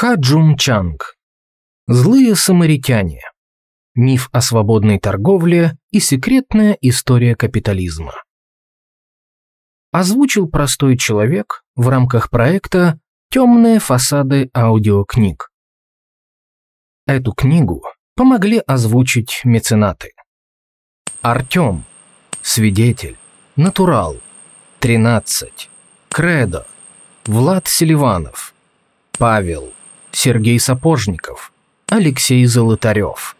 Хаджун Чанг. Злые самаритяне. Миф о свободной торговле и секретная история капитализма. Озвучил простой человек в рамках проекта «Темные фасады аудиокниг». Эту книгу помогли озвучить меценаты. Артем, Свидетель, Натурал, 13, Кредо, Влад Селиванов, Павел, Сергей Сапожников, Алексей Золотарев,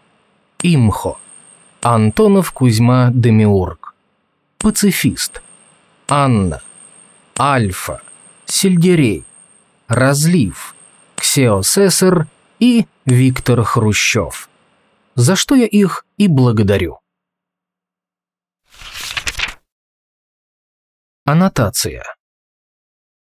Имхо, Антонов Кузьма Демиург, Пацифист, Анна, Альфа, Сельдерей, Разлив, Ксеосессор и Виктор Хрущев. За что я их и благодарю. Аннотация.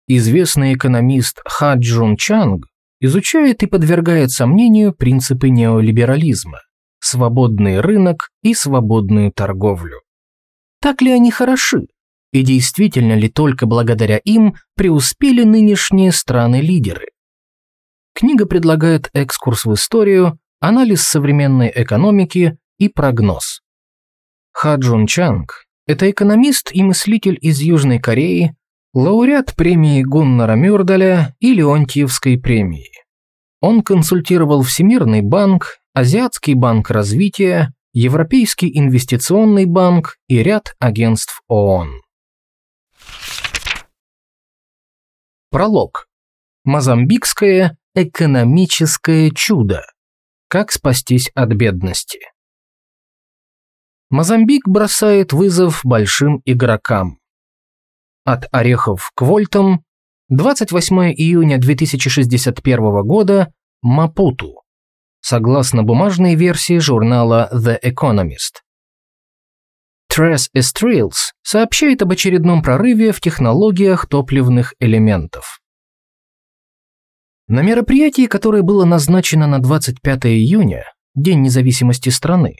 Известный экономист Ха Джун Чанг изучает и подвергает сомнению принципы неолиберализма, свободный рынок и свободную торговлю. Так ли они хороши? И действительно ли только благодаря им преуспели нынешние страны-лидеры? Книга предлагает экскурс в историю, анализ современной экономики и прогноз. Ха Джун Чанг это экономист и мыслитель из Южной Кореи, лауреат премии Гуннара Мюрдаля и Леонтьевской премии. Он консультировал Всемирный банк, Азиатский банк развития, Европейский инвестиционный банк и ряд агентств ООН. Пролог. Мозамбикское экономическое чудо. Как спастись от бедности. Мозамбик бросает вызов большим игрокам. От орехов к вольтам 28 июня 2061 года Мапуту, согласно бумажной версии журнала The Economist. Трес Эстрилс сообщает об очередном прорыве в технологиях топливных элементов. На мероприятии, которое было назначено на 25 июня, День независимости страны,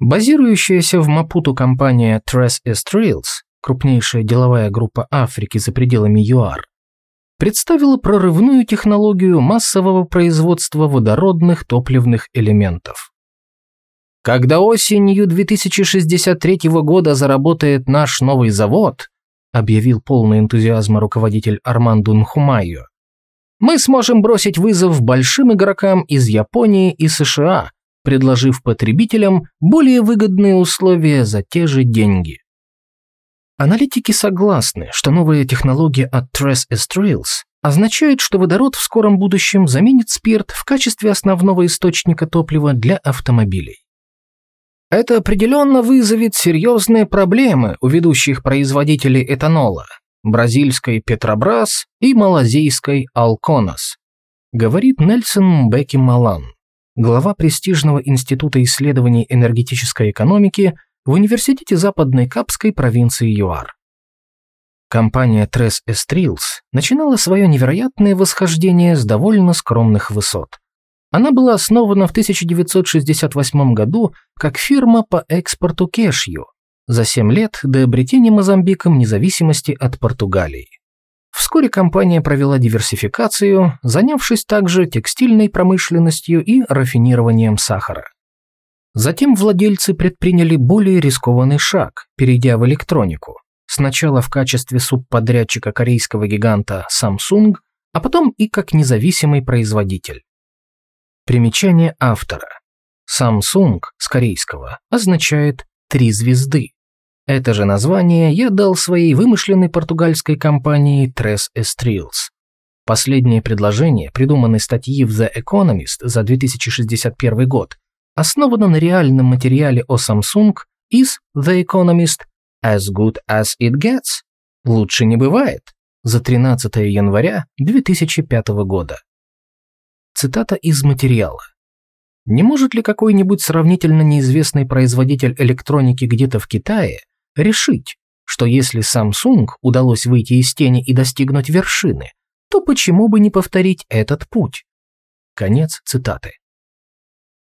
Базирующаяся в Мапуту компания Tres Estrils, крупнейшая деловая группа Африки за пределами ЮАР, представила прорывную технологию массового производства водородных топливных элементов. Когда осенью 2063 года заработает наш новый завод, объявил полный энтузиазма руководитель Арманду Нхумайо, мы сможем бросить вызов большим игрокам из Японии и США, предложив потребителям более выгодные условия за те же деньги. Аналитики согласны, что новая технология от Tres Estrils означает, что водород в скором будущем заменит спирт в качестве основного источника топлива для автомобилей. Это определенно вызовет серьезные проблемы у ведущих производителей этанола – бразильской Петробрас и малазийской Алконас, говорит Нельсон Бекки Малан глава престижного Института исследований энергетической экономики в Университете Западной Капской провинции ЮАР. Компания Трес Эстрилс начинала свое невероятное восхождение с довольно скромных высот. Она была основана в 1968 году как фирма по экспорту кешью за 7 лет до обретения Мозамбиком независимости от Португалии. Вскоре компания провела диверсификацию, занявшись также текстильной промышленностью и рафинированием сахара. Затем владельцы предприняли более рискованный шаг, перейдя в электронику. Сначала в качестве субподрядчика корейского гиганта Samsung, а потом и как независимый производитель. Примечание автора. Samsung с корейского означает «три звезды», это же название я дал своей вымышленной португальской компании Tres Estrils. Последнее предложение придуманной статьи в The Economist за 2061 год основано на реальном материале о Samsung из The Economist As Good As It Gets. Лучше не бывает. За 13 января 2005 года. Цитата из материала. Не может ли какой-нибудь сравнительно неизвестный производитель электроники где-то в Китае решить, что если Samsung удалось выйти из тени и достигнуть вершины, то почему бы не повторить этот путь? Конец цитаты.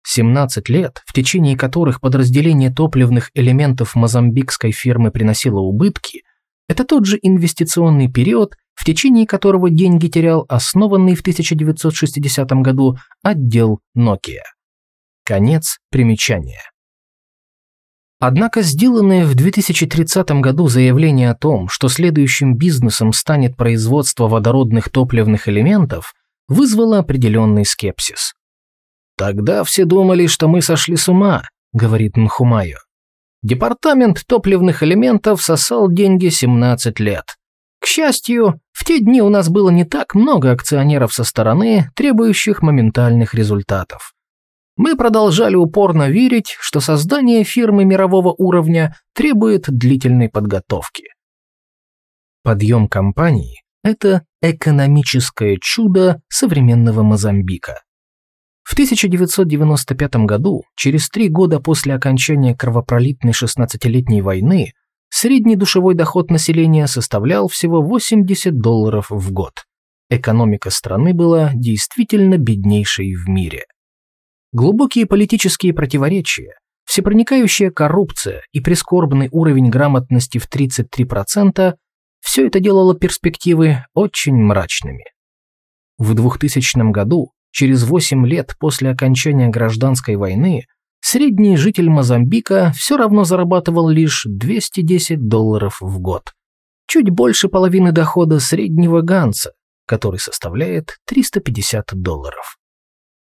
17 лет, в течение которых подразделение топливных элементов мозамбикской фирмы приносило убытки, Это тот же инвестиционный период, в течение которого деньги терял основанный в 1960 году отдел Nokia. Конец примечания. Однако сделанное в 2030 году заявление о том, что следующим бизнесом станет производство водородных топливных элементов, вызвало определенный скепсис. «Тогда все думали, что мы сошли с ума», — говорит Нхумайо. Департамент топливных элементов сосал деньги 17 лет. К счастью, в те дни у нас было не так много акционеров со стороны, требующих моментальных результатов. Мы продолжали упорно верить, что создание фирмы мирового уровня требует длительной подготовки. Подъем компании – это экономическое чудо современного Мозамбика. В 1995 году, через три года после окончания кровопролитной 16-летней войны, средний душевой доход населения составлял всего 80 долларов в год. Экономика страны была действительно беднейшей в мире. Глубокие политические противоречия, всепроникающая коррупция и прискорбный уровень грамотности в 33% – все это делало перспективы очень мрачными. В 2000 году Через 8 лет после окончания гражданской войны средний житель Мозамбика все равно зарабатывал лишь 210 долларов в год. Чуть больше половины дохода среднего Ганса, который составляет 350 долларов.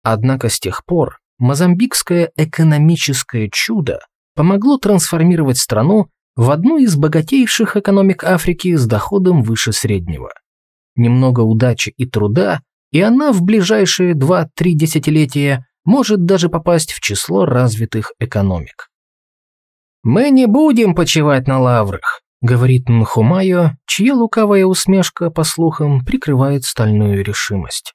Однако с тех пор мозамбикское экономическое чудо помогло трансформировать страну в одну из богатейших экономик Африки с доходом выше среднего. Немного удачи и труда, и она в ближайшие 2-3 десятилетия может даже попасть в число развитых экономик. «Мы не будем почивать на лаврах», — говорит Нхумайо, чья лукавая усмешка, по слухам, прикрывает стальную решимость.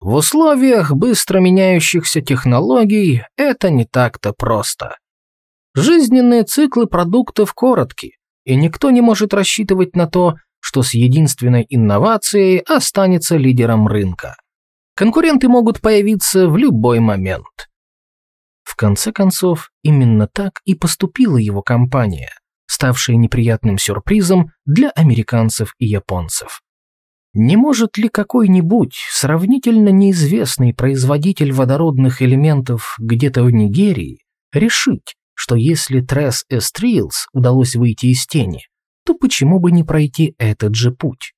В условиях быстро меняющихся технологий это не так-то просто. Жизненные циклы продуктов коротки, и никто не может рассчитывать на то, что с единственной инновацией останется лидером рынка. Конкуренты могут появиться в любой момент. В конце концов, именно так и поступила его компания, ставшая неприятным сюрпризом для американцев и японцев. Не может ли какой-нибудь сравнительно неизвестный производитель водородных элементов где-то в Нигерии решить, что если Трес Эстрилс удалось выйти из тени, то почему бы не пройти этот же путь?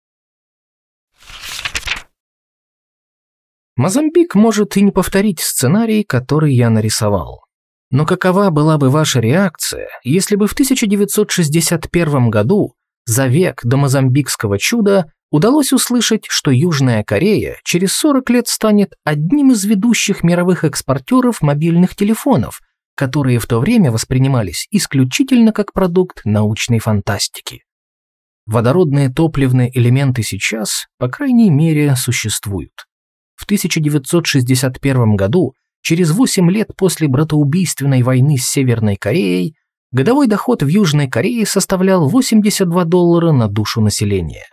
Мозамбик может и не повторить сценарий, который я нарисовал. Но какова была бы ваша реакция, если бы в 1961 году, за век до мозамбикского чуда, удалось услышать, что Южная Корея через 40 лет станет одним из ведущих мировых экспортеров мобильных телефонов – которые в то время воспринимались исключительно как продукт научной фантастики. Водородные топливные элементы сейчас, по крайней мере, существуют. В 1961 году, через 8 лет после братоубийственной войны с Северной Кореей, годовой доход в Южной Корее составлял 82 доллара на душу населения.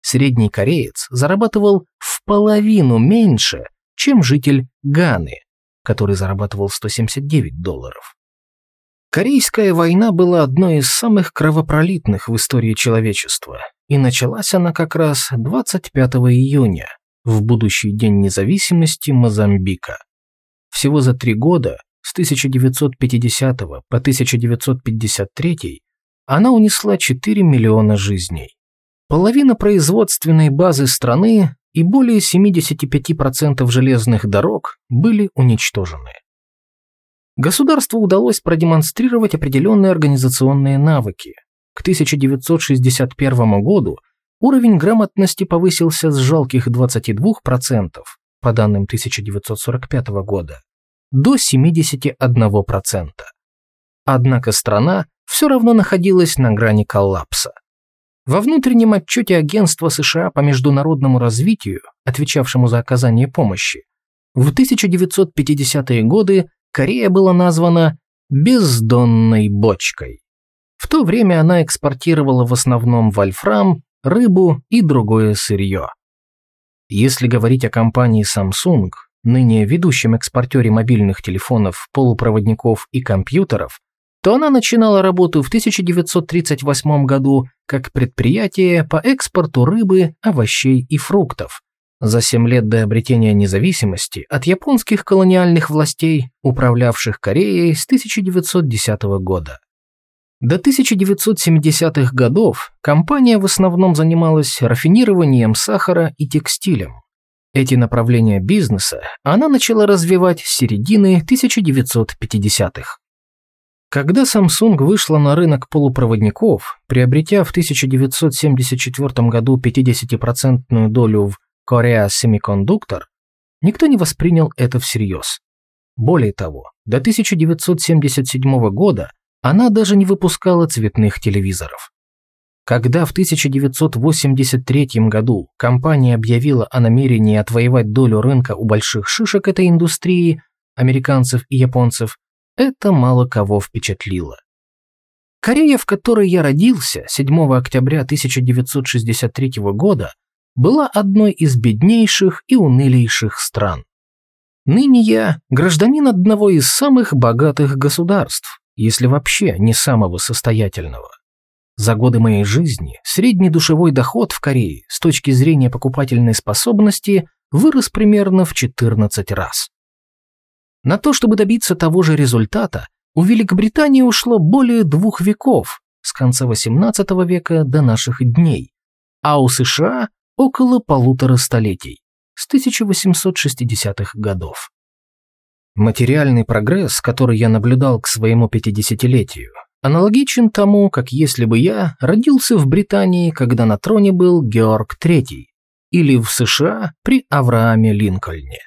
Средний кореец зарабатывал в половину меньше, чем житель Ганы, который зарабатывал 179 долларов. Корейская война была одной из самых кровопролитных в истории человечества, и началась она как раз 25 июня, в будущий День независимости Мозамбика. Всего за три года, с 1950 по 1953, она унесла 4 миллиона жизней. Половина производственной базы страны и более 75% железных дорог были уничтожены. Государству удалось продемонстрировать определенные организационные навыки. К 1961 году уровень грамотности повысился с жалких 22%, по данным 1945 года, до 71%. Однако страна все равно находилась на грани коллапса. Во внутреннем отчете Агентства США по международному развитию, отвечавшему за оказание помощи, в 1950-е годы Корея была названа «бездонной бочкой». В то время она экспортировала в основном вольфрам, рыбу и другое сырье. Если говорить о компании Samsung, ныне ведущем экспортере мобильных телефонов, полупроводников и компьютеров, то она начинала работу в 1938 году как предприятие по экспорту рыбы, овощей и фруктов. За семь лет до обретения независимости от японских колониальных властей, управлявших Кореей с 1910 года. До 1970-х годов компания в основном занималась рафинированием сахара и текстилем. Эти направления бизнеса она начала развивать с середины 1950-х. Когда Samsung вышла на рынок полупроводников, приобретя в 1974 году 50% долю в Korea Semiconductor, никто не воспринял это всерьез. Более того, до 1977 года она даже не выпускала цветных телевизоров. Когда в 1983 году компания объявила о намерении отвоевать долю рынка у больших шишек этой индустрии, американцев и японцев, это мало кого впечатлило. Корея, в которой я родился 7 октября 1963 года, была одной из беднейших и унылейших стран. Ныне я гражданин одного из самых богатых государств, если вообще не самого состоятельного. За годы моей жизни средний душевой доход в Корее с точки зрения покупательной способности вырос примерно в 14 раз. На то, чтобы добиться того же результата, у Великобритании ушло более двух веков, с конца XVIII века до наших дней, а у США около полутора столетий, с 1860-х годов. Материальный прогресс, который я наблюдал к своему пятидесятилетию, аналогичен тому, как если бы я родился в Британии, когда на троне был Георг III, или в США при Аврааме Линкольне.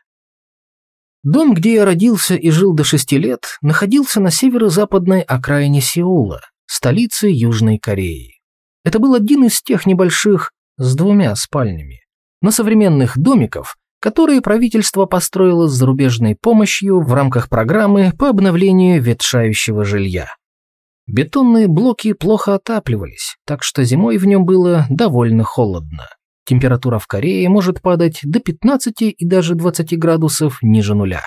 Дом, где я родился и жил до шести лет, находился на северо-западной окраине Сеула, столицы Южной Кореи. Это был один из тех небольших, с двумя спальнями, но современных домиков, которые правительство построило с зарубежной помощью в рамках программы по обновлению ветшающего жилья. Бетонные блоки плохо отапливались, так что зимой в нем было довольно холодно. Температура в Корее может падать до 15 и даже 20 градусов ниже нуля.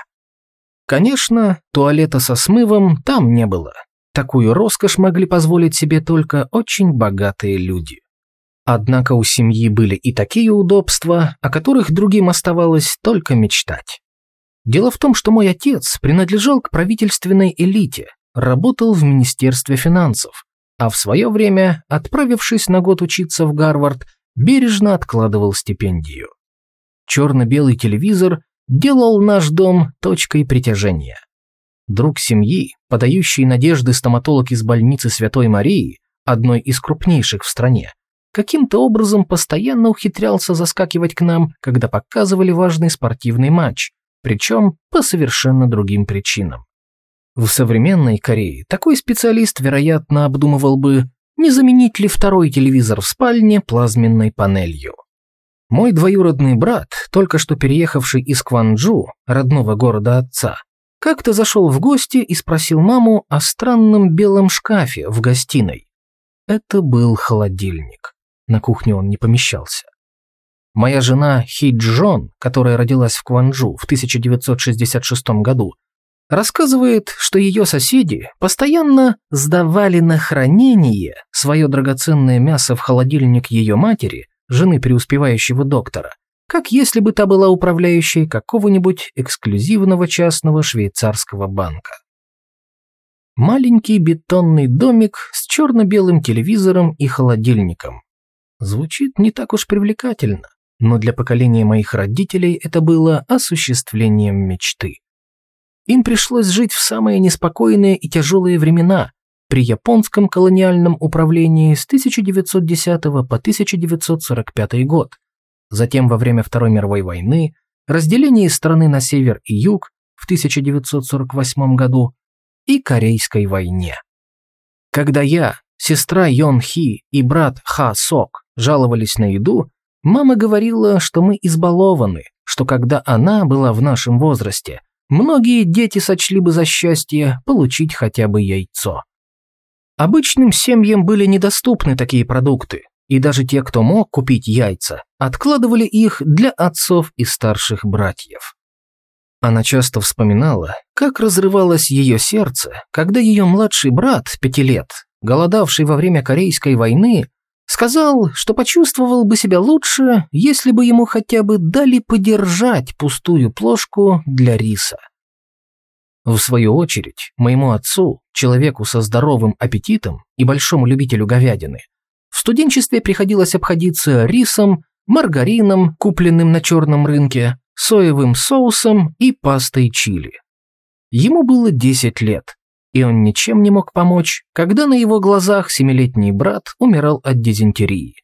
Конечно, туалета со смывом там не было. Такую роскошь могли позволить себе только очень богатые люди. Однако у семьи были и такие удобства, о которых другим оставалось только мечтать. Дело в том, что мой отец принадлежал к правительственной элите, работал в Министерстве финансов, а в свое время, отправившись на год учиться в Гарвард, бережно откладывал стипендию. Черно-белый телевизор делал наш дом точкой притяжения. Друг семьи, подающий надежды стоматолог из больницы Святой Марии, одной из крупнейших в стране, каким-то образом постоянно ухитрялся заскакивать к нам, когда показывали важный спортивный матч, причем по совершенно другим причинам. В современной Корее такой специалист, вероятно, обдумывал бы, не заменить ли второй телевизор в спальне плазменной панелью. Мой двоюродный брат, только что переехавший из Кванджу, родного города отца, как-то зашел в гости и спросил маму о странном белом шкафе в гостиной. Это был холодильник. На кухне он не помещался. Моя жена Хи Джон, которая родилась в Кванджу в 1966 году, рассказывает, что ее соседи постоянно сдавали на хранение свое драгоценное мясо в холодильник ее матери, жены преуспевающего доктора, как если бы та была управляющей какого-нибудь эксклюзивного частного швейцарского банка. Маленький бетонный домик с черно-белым телевизором и холодильником, Звучит не так уж привлекательно, но для поколения моих родителей это было осуществлением мечты. Им пришлось жить в самые неспокойные и тяжелые времена при японском колониальном управлении с 1910 по 1945 год, затем во время Второй мировой войны, разделении страны на север и юг в 1948 году и Корейской войне. Когда я, сестра Йон Хи и брат Ха Сок жаловались на еду, мама говорила, что мы избалованы, что когда она была в нашем возрасте, многие дети сочли бы за счастье получить хотя бы яйцо. Обычным семьям были недоступны такие продукты, и даже те, кто мог купить яйца, откладывали их для отцов и старших братьев. Она часто вспоминала, как разрывалось ее сердце, когда ее младший брат, пяти лет, голодавший во время Корейской войны, сказал, что почувствовал бы себя лучше, если бы ему хотя бы дали подержать пустую плошку для риса. В свою очередь, моему отцу, человеку со здоровым аппетитом и большому любителю говядины, в студенчестве приходилось обходиться рисом, маргарином, купленным на черном рынке, соевым соусом и пастой чили. Ему было 10 лет, и он ничем не мог помочь, когда на его глазах семилетний брат умирал от дизентерии,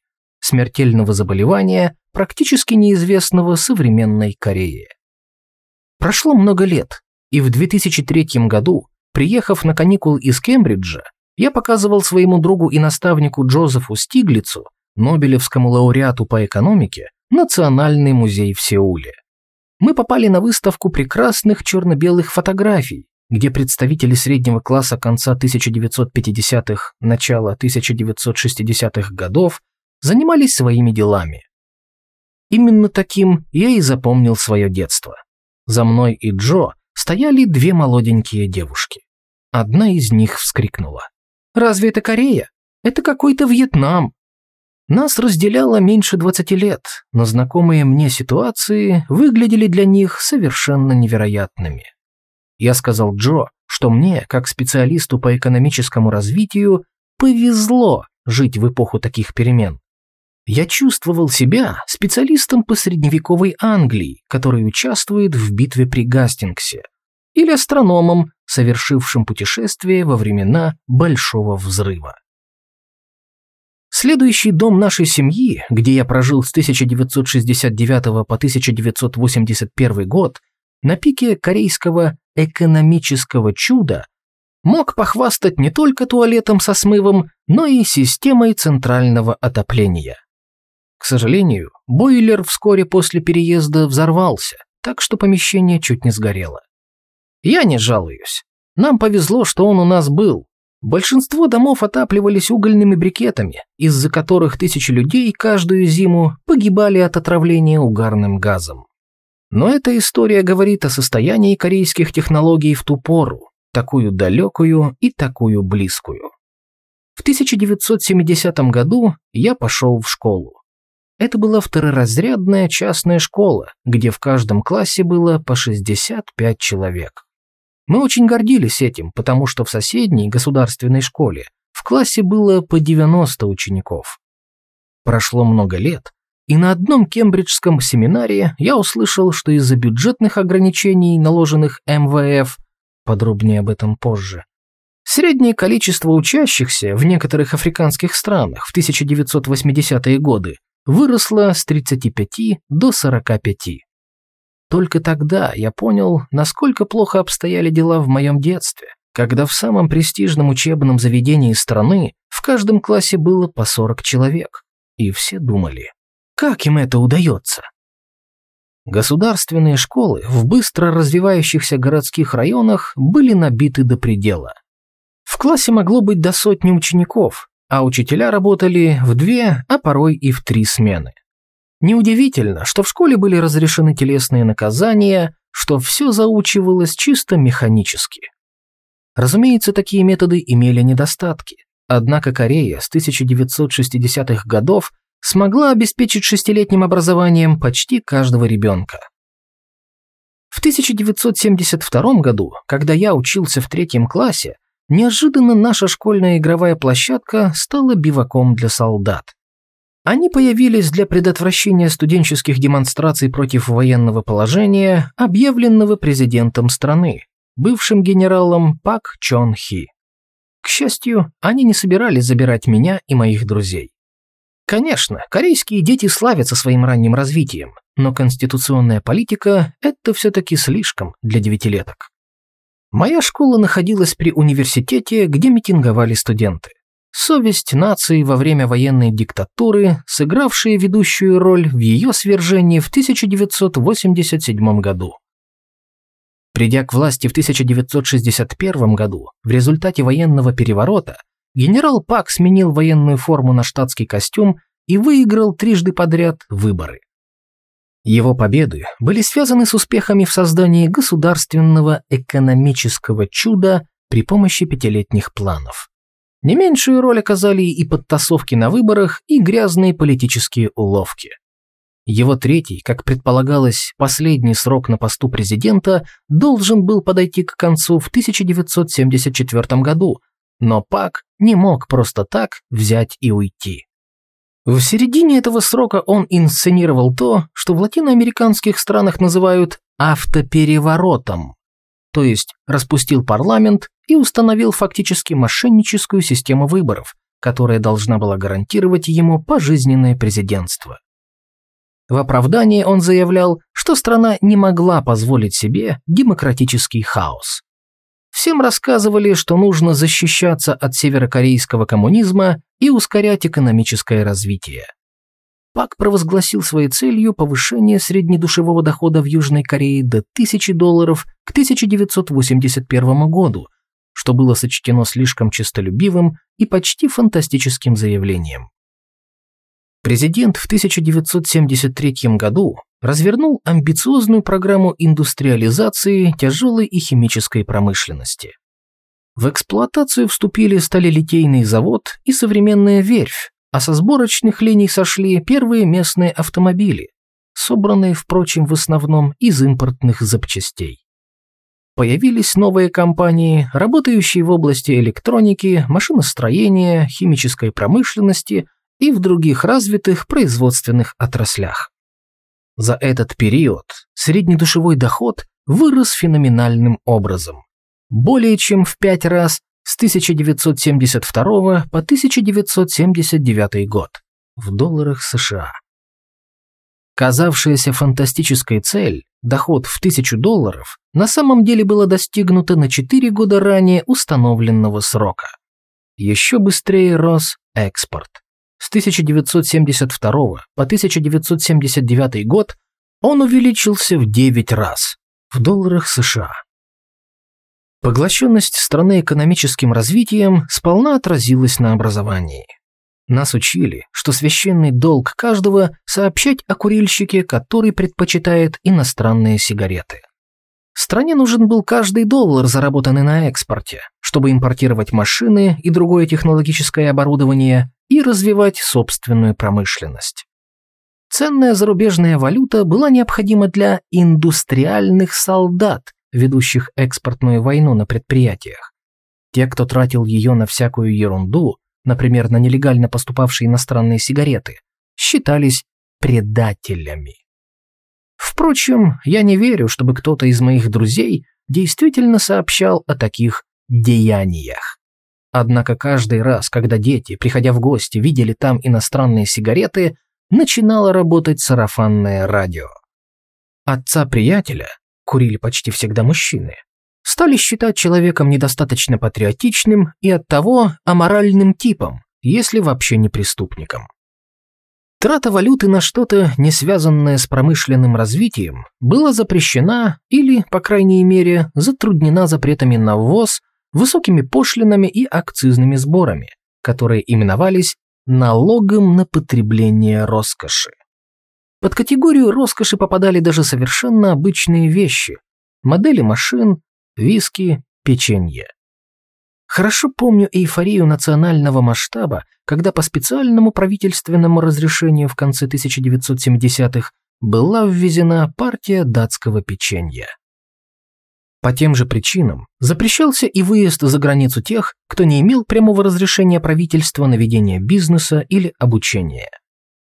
смертельного заболевания, практически неизвестного современной Корее. Прошло много лет, и в 2003 году, приехав на каникулы из Кембриджа, я показывал своему другу и наставнику Джозефу Стиглицу, Нобелевскому лауреату по экономике, Национальный музей в Сеуле мы попали на выставку прекрасных черно-белых фотографий, где представители среднего класса конца 1950-х, начала 1960-х годов занимались своими делами. Именно таким я и запомнил свое детство. За мной и Джо стояли две молоденькие девушки. Одна из них вскрикнула. «Разве это Корея? Это какой-то Вьетнам!» Нас разделяло меньше 20 лет, но знакомые мне ситуации выглядели для них совершенно невероятными. Я сказал Джо, что мне, как специалисту по экономическому развитию, повезло жить в эпоху таких перемен. Я чувствовал себя специалистом по средневековой Англии, который участвует в битве при Гастингсе, или астрономом, совершившим путешествие во времена Большого Взрыва. Следующий дом нашей семьи, где я прожил с 1969 по 1981 год, на пике корейского экономического чуда, мог похвастать не только туалетом со смывом, но и системой центрального отопления. К сожалению, бойлер вскоре после переезда взорвался, так что помещение чуть не сгорело. Я не жалуюсь. Нам повезло, что он у нас был, Большинство домов отапливались угольными брикетами, из-за которых тысячи людей каждую зиму погибали от отравления угарным газом. Но эта история говорит о состоянии корейских технологий в ту пору, такую далекую и такую близкую. В 1970 году я пошел в школу. Это была второразрядная частная школа, где в каждом классе было по 65 человек. Мы очень гордились этим, потому что в соседней государственной школе в классе было по 90 учеников. Прошло много лет, и на одном кембриджском семинаре я услышал, что из-за бюджетных ограничений, наложенных МВФ, подробнее об этом позже, среднее количество учащихся в некоторых африканских странах в 1980-е годы выросло с 35 до 45. Только тогда я понял, насколько плохо обстояли дела в моем детстве, когда в самом престижном учебном заведении страны в каждом классе было по 40 человек. И все думали, как им это удается? Государственные школы в быстро развивающихся городских районах были набиты до предела. В классе могло быть до сотни учеников, а учителя работали в две, а порой и в три смены. Неудивительно, что в школе были разрешены телесные наказания, что все заучивалось чисто механически. Разумеется, такие методы имели недостатки. Однако Корея с 1960-х годов смогла обеспечить шестилетним образованием почти каждого ребенка. В 1972 году, когда я учился в третьем классе, неожиданно наша школьная игровая площадка стала биваком для солдат. Они появились для предотвращения студенческих демонстраций против военного положения, объявленного президентом страны, бывшим генералом Пак Чон Хи. К счастью, они не собирались забирать меня и моих друзей. Конечно, корейские дети славятся своим ранним развитием, но конституционная политика – это все-таки слишком для девятилеток. Моя школа находилась при университете, где митинговали студенты совесть нации во время военной диктатуры, сыгравшая ведущую роль в ее свержении в 1987 году. Придя к власти в 1961 году, в результате военного переворота, генерал Пак сменил военную форму на штатский костюм и выиграл трижды подряд выборы. Его победы были связаны с успехами в создании государственного экономического чуда при помощи пятилетних планов. Не меньшую роль оказали и подтасовки на выборах, и грязные политические уловки. Его третий, как предполагалось, последний срок на посту президента должен был подойти к концу в 1974 году, но Пак не мог просто так взять и уйти. В середине этого срока он инсценировал то, что в латиноамериканских странах называют автопереворотом, то есть распустил парламент и установил фактически мошенническую систему выборов, которая должна была гарантировать ему пожизненное президентство. В оправдании он заявлял, что страна не могла позволить себе демократический хаос. Всем рассказывали, что нужно защищаться от северокорейского коммунизма и ускорять экономическое развитие. Пак провозгласил своей целью повышение среднедушевого дохода в Южной Корее до 1000 долларов к 1981 году, что было сочтено слишком честолюбивым и почти фантастическим заявлением. Президент в 1973 году развернул амбициозную программу индустриализации тяжелой и химической промышленности. В эксплуатацию вступили сталелитейный завод и современная верфь, а со сборочных линий сошли первые местные автомобили, собранные, впрочем, в основном из импортных запчастей. Появились новые компании, работающие в области электроники, машиностроения, химической промышленности – и в других развитых производственных отраслях. За этот период среднедушевой доход вырос феноменальным образом. Более чем в пять раз с 1972 по 1979 год в долларах США. Казавшаяся фантастической цель, доход в 1000 долларов, на самом деле была достигнута на 4 года ранее установленного срока. Еще быстрее рос экспорт. С 1972 по 1979 год он увеличился в 9 раз в долларах США. Поглощенность страны экономическим развитием сполна отразилась на образовании. Нас учили, что священный долг каждого – сообщать о курильщике, который предпочитает иностранные сигареты. Стране нужен был каждый доллар, заработанный на экспорте, чтобы импортировать машины и другое технологическое оборудование и развивать собственную промышленность. Ценная зарубежная валюта была необходима для индустриальных солдат, ведущих экспортную войну на предприятиях. Те, кто тратил ее на всякую ерунду, например, на нелегально поступавшие иностранные сигареты, считались предателями. Впрочем, я не верю, чтобы кто-то из моих друзей действительно сообщал о таких деяниях. Однако каждый раз, когда дети, приходя в гости, видели там иностранные сигареты, начинало работать сарафанное радио. Отца приятеля, курили почти всегда мужчины, стали считать человеком недостаточно патриотичным и оттого аморальным типом, если вообще не преступником. Трата валюты на что-то, не связанное с промышленным развитием, была запрещена или, по крайней мере, затруднена запретами на ввоз, высокими пошлинами и акцизными сборами, которые именовались налогом на потребление роскоши. Под категорию роскоши попадали даже совершенно обычные вещи – модели машин, виски, печенье. Хорошо помню эйфорию национального масштаба, когда по специальному правительственному разрешению в конце 1970-х была ввезена партия датского печенья. По тем же причинам запрещался и выезд за границу тех, кто не имел прямого разрешения правительства на ведение бизнеса или обучения.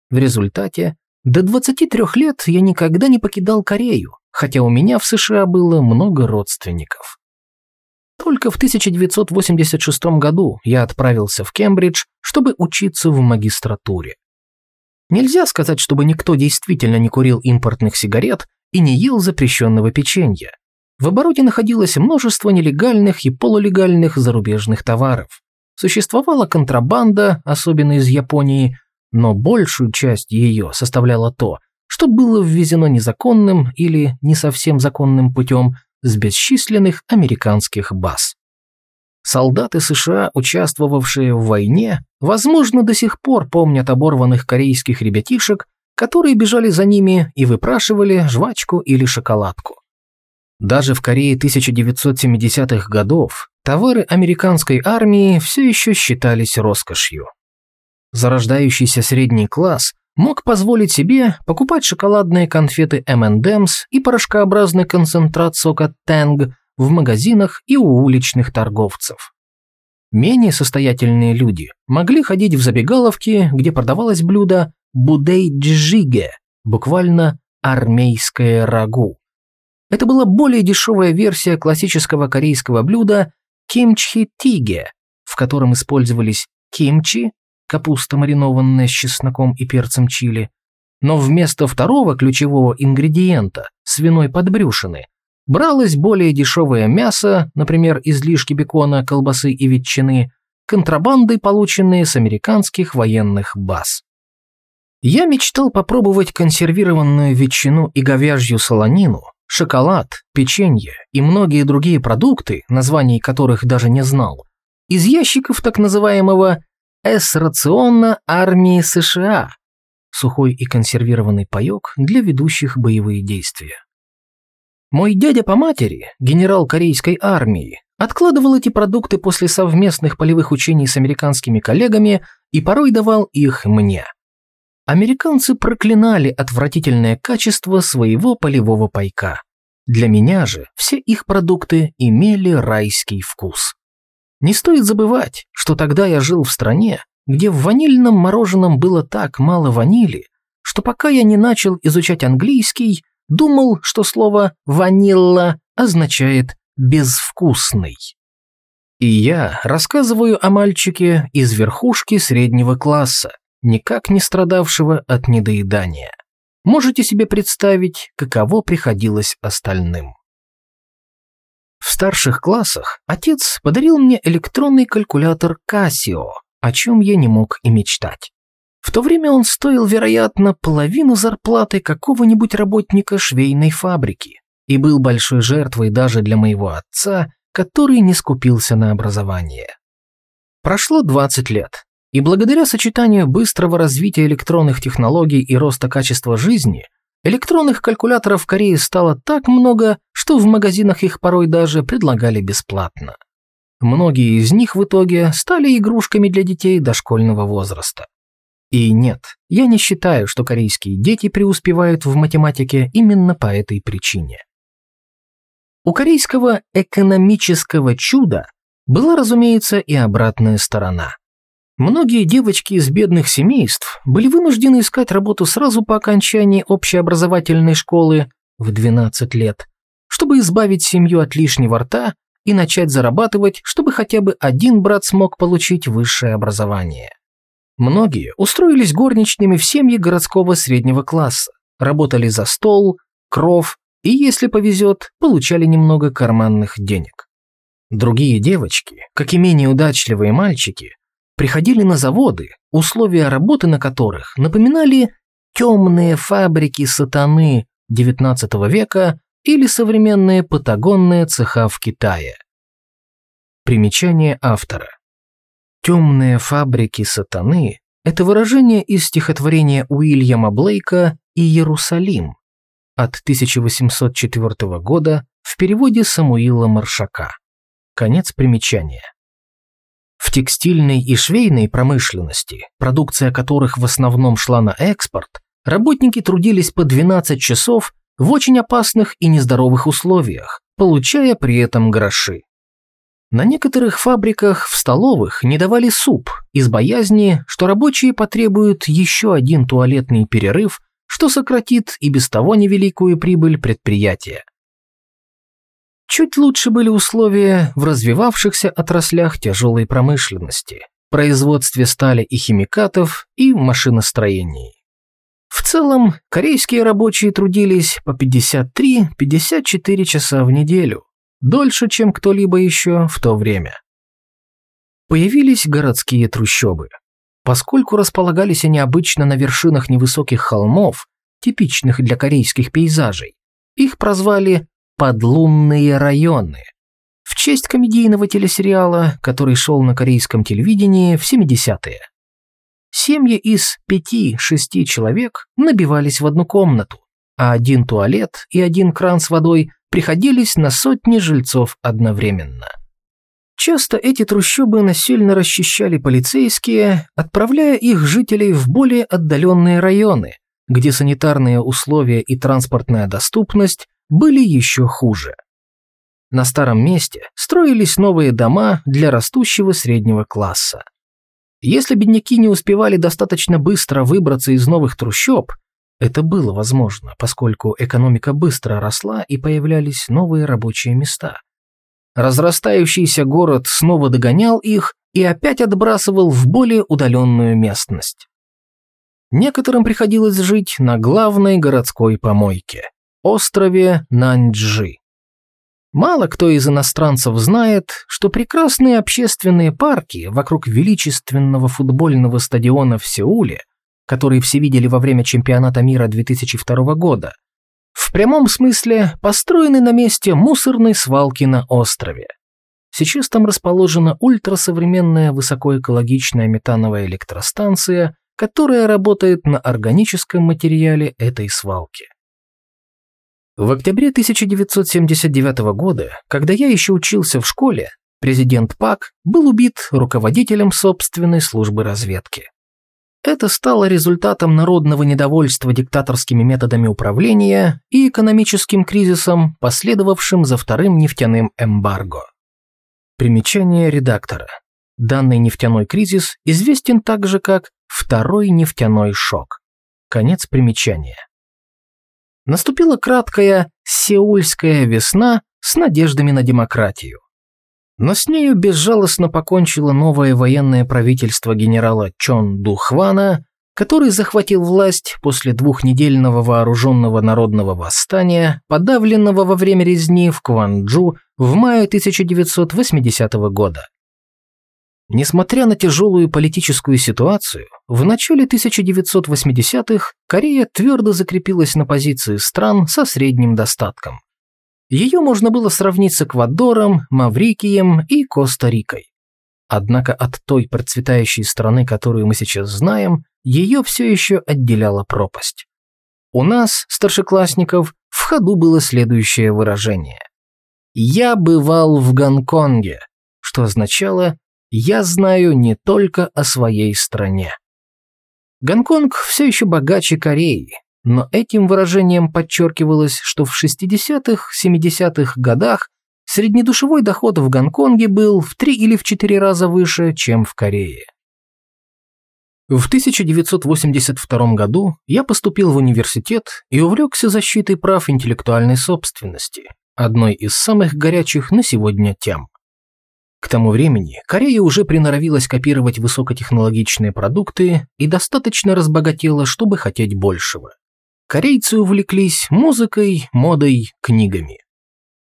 В результате до 23 лет я никогда не покидал Корею, хотя у меня в США было много родственников. Только в 1986 году я отправился в Кембридж, чтобы учиться в магистратуре. Нельзя сказать, чтобы никто действительно не курил импортных сигарет и не ел запрещенного печенья. В обороте находилось множество нелегальных и полулегальных зарубежных товаров. Существовала контрабанда, особенно из Японии, но большую часть ее составляло то, что было ввезено незаконным или не совсем законным путем с бесчисленных американских баз. Солдаты США, участвовавшие в войне, возможно, до сих пор помнят оборванных корейских ребятишек, которые бежали за ними и выпрашивали жвачку или шоколадку. Даже в Корее 1970-х годов товары американской армии все еще считались роскошью. Зарождающийся средний класс мог позволить себе покупать шоколадные конфеты M&M's и порошкообразный концентрат сока Tang в магазинах и у уличных торговцев. Менее состоятельные люди могли ходить в забегаловки, где продавалось блюдо будей-джиге, буквально армейское рагу. Это была более дешевая версия классического корейского блюда кимчхи-тиге, в котором использовались кимчи, капуста, маринованная с чесноком и перцем чили, но вместо второго ключевого ингредиента, свиной подбрюшины, бралось более дешевое мясо, например, излишки бекона, колбасы и ветчины, контрабандой, полученные с американских военных баз. Я мечтал попробовать консервированную ветчину и говяжью солонину, шоколад, печенье и многие другие продукты, названий которых даже не знал, из ящиков так называемого С-рациона армии США. Сухой и консервированный паёк для ведущих боевые действия. Мой дядя по матери, генерал корейской армии, откладывал эти продукты после совместных полевых учений с американскими коллегами и порой давал их мне. Американцы проклинали отвратительное качество своего полевого пайка. Для меня же все их продукты имели райский вкус. Не стоит забывать, что тогда я жил в стране, где в ванильном мороженом было так мало ванили, что пока я не начал изучать английский, думал, что слово «ванилла» означает «безвкусный». И я рассказываю о мальчике из верхушки среднего класса, никак не страдавшего от недоедания. Можете себе представить, каково приходилось остальным. В старших классах отец подарил мне электронный калькулятор Casio, о чем я не мог и мечтать. В то время он стоил, вероятно, половину зарплаты какого-нибудь работника швейной фабрики и был большой жертвой даже для моего отца, который не скупился на образование. Прошло 20 лет, и благодаря сочетанию быстрого развития электронных технологий и роста качества жизни – Электронных калькуляторов в Корее стало так много, что в магазинах их порой даже предлагали бесплатно. Многие из них в итоге стали игрушками для детей дошкольного возраста. И нет, я не считаю, что корейские дети преуспевают в математике именно по этой причине. У корейского экономического чуда была, разумеется, и обратная сторона. Многие девочки из бедных семейств были вынуждены искать работу сразу по окончании общеобразовательной школы в 12 лет, чтобы избавить семью от лишнего рта и начать зарабатывать, чтобы хотя бы один брат смог получить высшее образование. Многие устроились горничными в семьи городского среднего класса, работали за стол, кров и, если повезет, получали немного карманных денег. Другие девочки, как и менее удачливые мальчики, приходили на заводы, условия работы на которых напоминали темные фабрики сатаны XIX века или современные патагонные цеха в Китае. Примечание автора. «Темные фабрики сатаны» – это выражение из стихотворения Уильяма Блейка «Иерусалим» от 1804 года в переводе Самуила Маршака. Конец примечания. В текстильной и швейной промышленности, продукция которых в основном шла на экспорт, работники трудились по 12 часов в очень опасных и нездоровых условиях, получая при этом гроши. На некоторых фабриках в столовых не давали суп из боязни, что рабочие потребуют еще один туалетный перерыв, что сократит и без того невеликую прибыль предприятия. Чуть лучше были условия в развивавшихся отраслях тяжелой промышленности, производстве стали и химикатов, и машиностроении. В целом, корейские рабочие трудились по 53-54 часа в неделю, дольше, чем кто-либо еще в то время. Появились городские трущобы. Поскольку располагались они обычно на вершинах невысоких холмов, типичных для корейских пейзажей, их прозвали «Подлунные районы» в честь комедийного телесериала, который шел на корейском телевидении в 70-е. семьи из пяти-шести человек набивались в одну комнату, а один туалет и один кран с водой приходились на сотни жильцов одновременно. Часто эти трущобы насильно расчищали полицейские, отправляя их жителей в более отдаленные районы, где санитарные условия и транспортная доступность были еще хуже. На старом месте строились новые дома для растущего среднего класса. Если бедняки не успевали достаточно быстро выбраться из новых трущоб, это было возможно, поскольку экономика быстро росла и появлялись новые рабочие места. Разрастающийся город снова догонял их и опять отбрасывал в более удаленную местность. Некоторым приходилось жить на главной городской помойке – острове Наньчжи. Мало кто из иностранцев знает, что прекрасные общественные парки вокруг величественного футбольного стадиона в Сеуле которые все видели во время чемпионата мира 2002 года, в прямом смысле построены на месте мусорной свалки на острове. Сейчас там расположена ультрасовременная высокоэкологичная метановая электростанция, которая работает на органическом материале этой свалки. В октябре 1979 года, когда я еще учился в школе, президент ПАК был убит руководителем собственной службы разведки. Это стало результатом народного недовольства диктаторскими методами управления и экономическим кризисом, последовавшим за вторым нефтяным эмбарго. Примечание редактора. Данный нефтяной кризис известен также как «второй нефтяной шок». Конец примечания. Наступила краткая «сеульская весна» с надеждами на демократию. Но с нею безжалостно покончило новое военное правительство генерала Чон Духвана, который захватил власть после двухнедельного вооруженного народного восстания, подавленного во время резни в Кванджу в мае 1980 года. Несмотря на тяжелую политическую ситуацию, в начале 1980-х Корея твердо закрепилась на позиции стран со средним достатком. Ее можно было сравнить с Эквадором, Маврикием и Коста-Рикой. Однако от той процветающей страны, которую мы сейчас знаем, ее все еще отделяла пропасть. У нас, старшеклассников, в ходу было следующее выражение. «Я бывал в Гонконге», что означало «я знаю не только о своей стране». Гонконг все еще богаче Кореи, но этим выражением подчеркивалось, что в 60-70-х годах среднедушевой доход в Гонконге был в три или в четыре раза выше, чем в Корее. В 1982 году я поступил в университет и увлекся защитой прав интеллектуальной собственности, одной из самых горячих на сегодня тем. К тому времени Корея уже приноровилась копировать высокотехнологичные продукты и достаточно разбогатела, чтобы хотеть большего корейцы увлеклись музыкой, модой, книгами.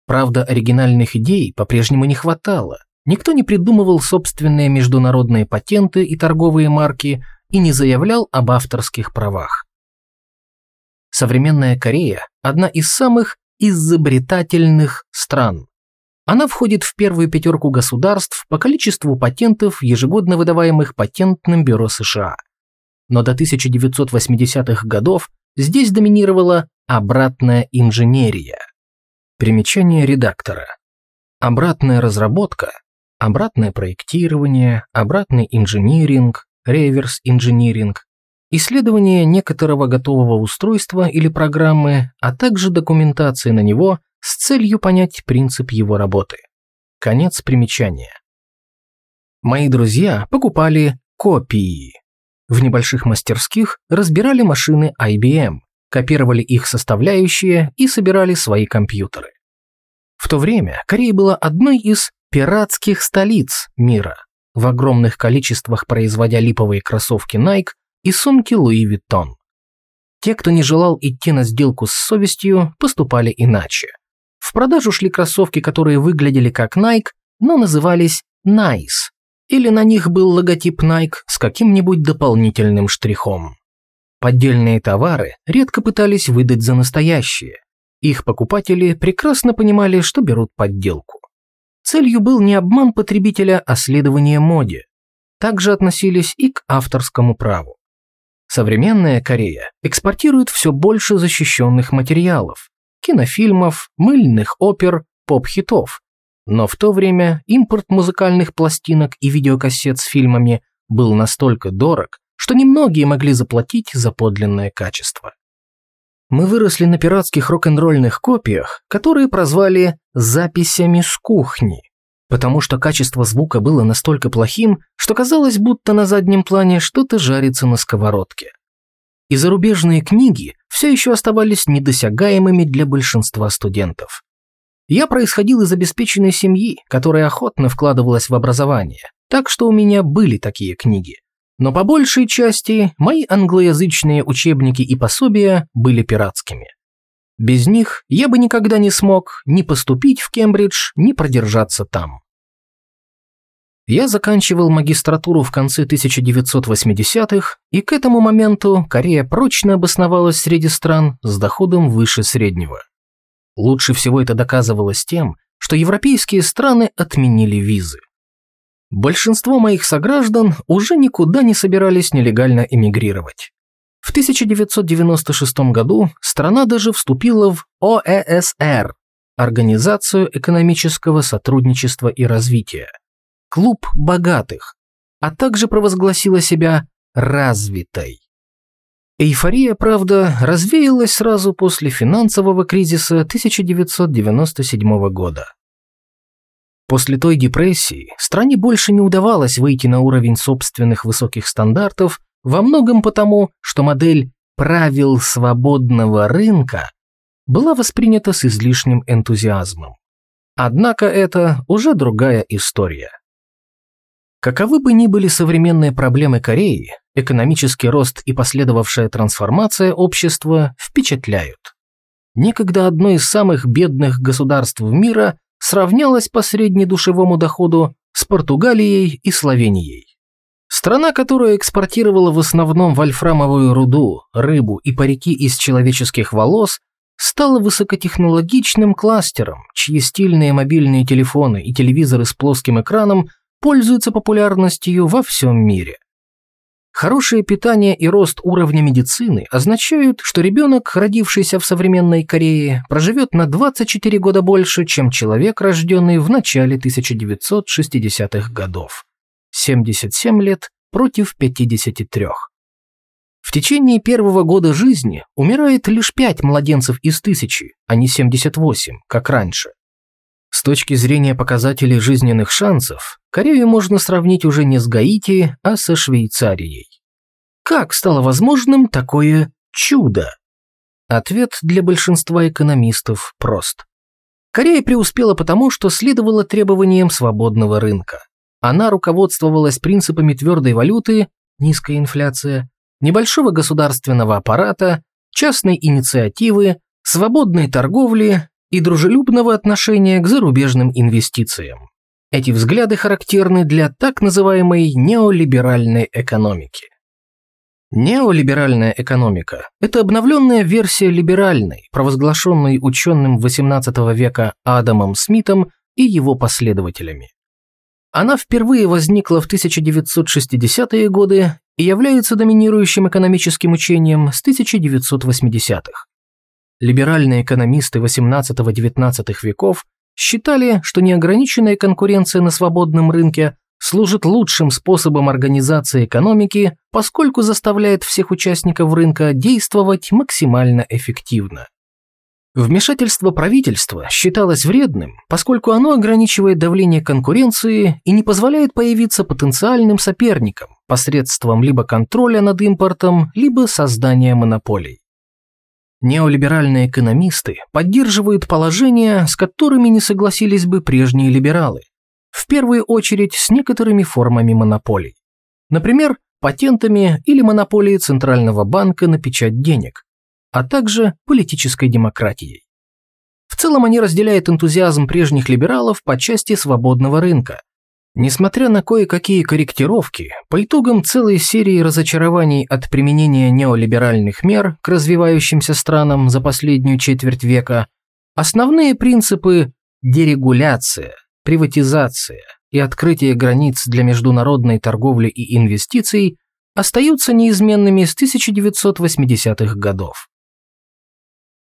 Правда, оригинальных идей по-прежнему не хватало. Никто не придумывал собственные международные патенты и торговые марки и не заявлял об авторских правах. Современная Корея – одна из самых изобретательных стран. Она входит в первую пятерку государств по количеству патентов, ежегодно выдаваемых Патентным бюро США. Но до 1980-х годов Здесь доминировала обратная инженерия. Примечание редактора. Обратная разработка, обратное проектирование, обратный инжиниринг, реверс-инжиниринг, исследование некоторого готового устройства или программы, а также документация на него с целью понять принцип его работы. Конец примечания. Мои друзья покупали копии. В небольших мастерских разбирали машины IBM, копировали их составляющие и собирали свои компьютеры. В то время Корея была одной из пиратских столиц мира, в огромных количествах производя липовые кроссовки Nike и сумки Louis Vuitton. Те, кто не желал идти на сделку с совестью, поступали иначе. В продажу шли кроссовки, которые выглядели как Nike, но назывались Nice, или на них был логотип Nike с каким-нибудь дополнительным штрихом. Поддельные товары редко пытались выдать за настоящие. Их покупатели прекрасно понимали, что берут подделку. Целью был не обман потребителя, а следование моде. также относились и к авторскому праву. Современная Корея экспортирует все больше защищенных материалов, кинофильмов, мыльных опер, поп-хитов. Но в то время импорт музыкальных пластинок и видеокассет с фильмами был настолько дорог, что немногие могли заплатить за подлинное качество. Мы выросли на пиратских рок-н-ролльных копиях, которые прозвали «записями с кухни», потому что качество звука было настолько плохим, что казалось, будто на заднем плане что-то жарится на сковородке. И зарубежные книги все еще оставались недосягаемыми для большинства студентов. Я происходил из обеспеченной семьи, которая охотно вкладывалась в образование, так что у меня были такие книги. Но по большей части мои англоязычные учебники и пособия были пиратскими. Без них я бы никогда не смог ни поступить в Кембридж, ни продержаться там. Я заканчивал магистратуру в конце 1980-х, и к этому моменту Корея прочно обосновалась среди стран с доходом выше среднего. Лучше всего это доказывалось тем, что европейские страны отменили визы. Большинство моих сограждан уже никуда не собирались нелегально эмигрировать. В 1996 году страна даже вступила в ОЭСР – Организацию экономического сотрудничества и развития, клуб богатых, а также провозгласила себя развитой. Эйфория, правда, развеялась сразу после финансового кризиса 1997 года. После той депрессии стране больше не удавалось выйти на уровень собственных высоких стандартов, во многом потому, что модель правил свободного рынка была воспринята с излишним энтузиазмом. Однако это уже другая история. Каковы бы ни были современные проблемы Кореи, экономический рост и последовавшая трансформация общества впечатляют. Некогда одно из самых бедных государств мира сравнялась по среднедушевому доходу с Португалией и Словенией. Страна, которая экспортировала в основном вольфрамовую руду, рыбу и парики из человеческих волос, стала высокотехнологичным кластером, чьи стильные мобильные телефоны и телевизоры с плоским экраном пользуются популярностью во всем мире. Хорошее питание и рост уровня медицины означают, что ребенок, родившийся в современной Корее, проживет на 24 года больше, чем человек, рожденный в начале 1960-х годов. 77 лет против 53. В течение первого года жизни умирает лишь 5 младенцев из тысячи, а не 78, как раньше. С точки зрения показателей жизненных шансов, Корею можно сравнить уже не с Гаити, а со Швейцарией. Как стало возможным такое чудо? Ответ для большинства экономистов прост. Корея преуспела потому, что следовала требованиям свободного рынка. Она руководствовалась принципами твердой валюты, низкая инфляция, небольшого государственного аппарата, частной инициативы, свободной торговли и дружелюбного отношения к зарубежным инвестициям. Эти взгляды характерны для так называемой неолиберальной экономики. Неолиберальная экономика – это обновленная версия либеральной, провозглашенной ученым XVIII века Адамом Смитом и его последователями. Она впервые возникла в 1960-е годы и является доминирующим экономическим учением с 1980-х. Либеральные экономисты XVIII-XIX веков считали, что неограниченная конкуренция на свободном рынке служит лучшим способом организации экономики, поскольку заставляет всех участников рынка действовать максимально эффективно. Вмешательство правительства считалось вредным, поскольку оно ограничивает давление конкуренции и не позволяет появиться потенциальным соперникам посредством либо контроля над импортом, либо создания монополий. Неолиберальные экономисты поддерживают положения, с которыми не согласились бы прежние либералы. В первую очередь с некоторыми формами монополий. Например, патентами или монополией Центрального банка на печать денег, а также политической демократией. В целом они разделяют энтузиазм прежних либералов по части свободного рынка, Несмотря на кое-какие корректировки, по итогам целой серии разочарований от применения неолиберальных мер к развивающимся странам за последнюю четверть века, основные принципы дерегуляция, приватизация, и открытие границ для международной торговли и инвестиций остаются неизменными с 1980-х годов.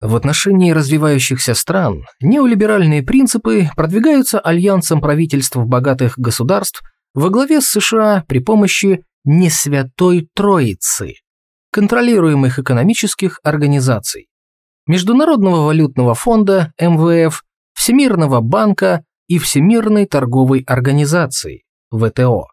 В отношении развивающихся стран неолиберальные принципы продвигаются альянсом правительств богатых государств во главе с США при помощи «несвятой троицы» контролируемых экономических организаций Международного валютного фонда МВФ, Всемирного банка и Всемирной торговой организации ВТО.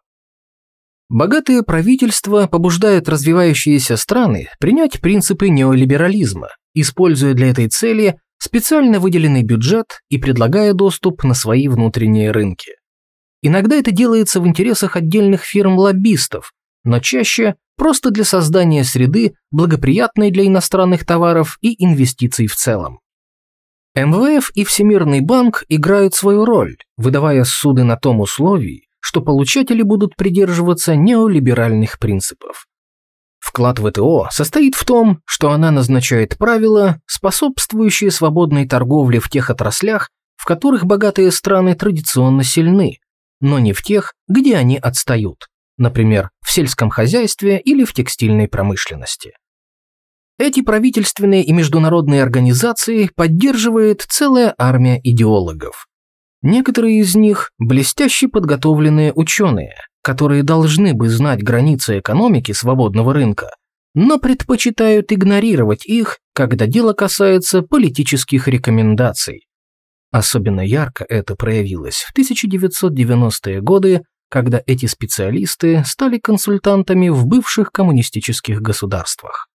Богатые правительства побуждают развивающиеся страны принять принципы неолиберализма, используя для этой цели специально выделенный бюджет и предлагая доступ на свои внутренние рынки. Иногда это делается в интересах отдельных фирм-лоббистов, но чаще просто для создания среды, благоприятной для иностранных товаров и инвестиций в целом. МВФ и Всемирный банк играют свою роль, выдавая суды на том условии, что получатели будут придерживаться неолиберальных принципов. Вклад ВТО состоит в том, что она назначает правила, способствующие свободной торговле в тех отраслях, в которых богатые страны традиционно сильны, но не в тех, где они отстают, например, в сельском хозяйстве или в текстильной промышленности. Эти правительственные и международные организации поддерживает целая армия идеологов. Некоторые из них – блестяще подготовленные ученые, которые должны бы знать границы экономики свободного рынка, но предпочитают игнорировать их, когда дело касается политических рекомендаций. Особенно ярко это проявилось в 1990-е годы, когда эти специалисты стали консультантами в бывших коммунистических государствах.